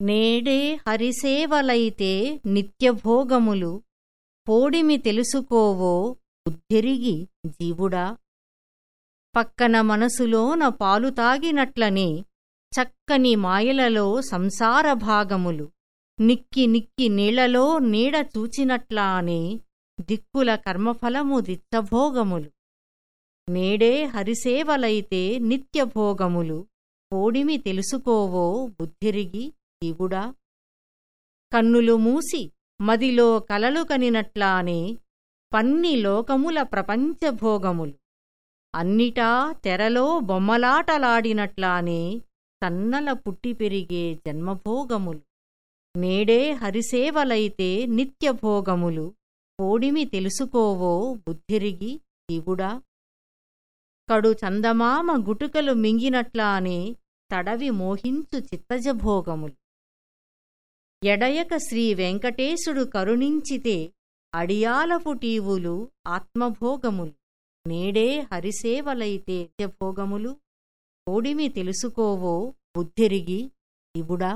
నేడే హరిసేవలైతే నిత్యభోగములు. పోడిమి తెలుసుకోవో బుద్ధిరిగి జీవుడా. పక్కన మనసులోన పాలు తాగినట్లనే చక్కని మాయలలో సంసార భాగములు. నిక్కి నిక్కి నీళ్ళలో నీడ చూచినట్లానే దిక్కుల కర్మఫలము దిత్తభోగములు నేడే హరిసేవలైతే నిత్యభోగములు. పోడిమి తెలుసుకోవో బుద్ధిరిగి జీవుడా కన్నులు మూసి మదిలో కలలు కనినట్లానే పన్ని లోకముల ప్రపంచభోగములు. అన్నిటా తెరలో బొమ్మలాటలాడినట్లానే తన్నల పుట్టి పెరిగే జన్మభోగములు. నేడే హరిసేవలైతే నిత్యభోగములు. కోడిమి తెలుసుకోవో బుద్ధిరిగి జీవుడా కడు చందమామ గుటుకలు మింగినట్లానే తడవి మోహించు చిత్తజభోగములు. ఎడయక శ్రీ వెంకటేశుడు కరుణించితే అడియాలపు టీవులు ఆత్మభోగములు. నేడే హరిసేవలైతే భోగములు కోడిమి తెలుసుకోవో బుద్ధిరిగి ఇవుడా?